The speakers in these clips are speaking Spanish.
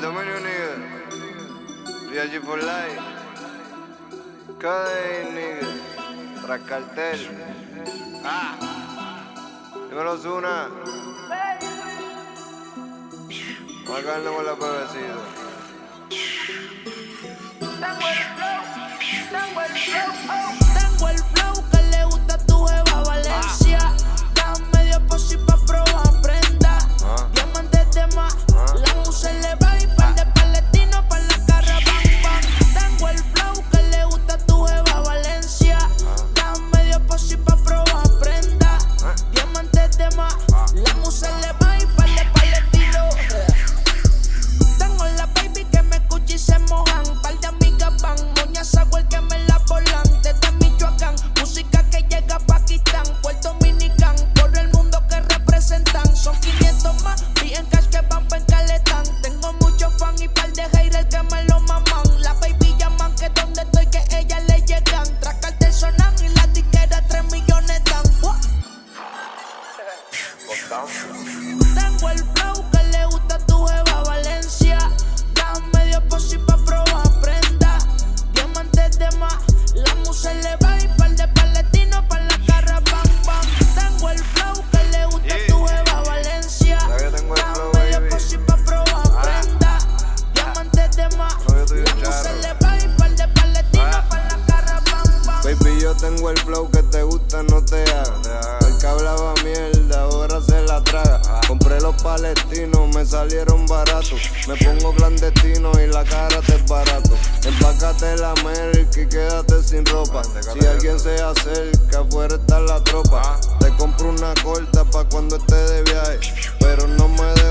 El dominio nigga. Real for life. Cada nigga. Tras cartel. Ah. Dímelo, Zuna. Vamos a caernos con la pebecida. Tengo el flow que te gusta, no te haga. El que hablaba mierda, ahora se la traga. Compré los palestinos, me salieron baratos. Me pongo clandestino y la cara te es barato. Empácate la merca y quédate sin ropa. Si alguien se acerca, afuera está la tropa. Te compro una corta pa' cuando esté de viaje. Pero no me dé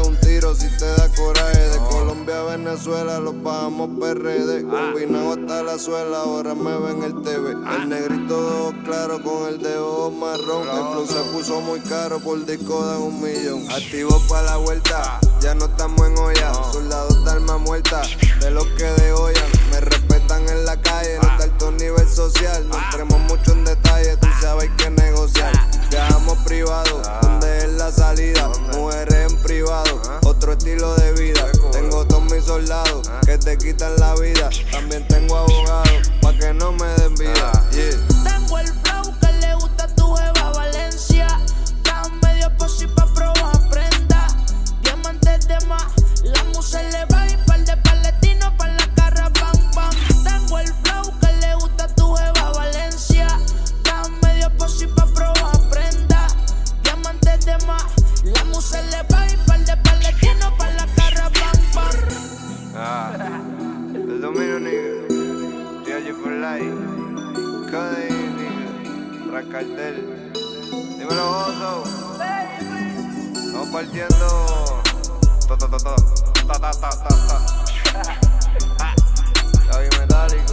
si te da coraje. De Colombia a Venezuela los bajamos PRD. Combinado hasta la suela, ahora me ven el TV. El negrito claro con el de ojos marrón. El flow se puso muy caro, por disco dan un millón. Activo pa' la vuelta, ya no estamos en olla. Soldados de alma muerta, de los que dehollan. Me respetan en la calle, no está alto nivel social. No entremos mucho en detalle, tú sabes que negociar. Te quitan la vida. También tengo abogados, cartel. Dímelo, Oso. Estamos partiendo. Ta ta ta ta. Ta ta ta ta. ta.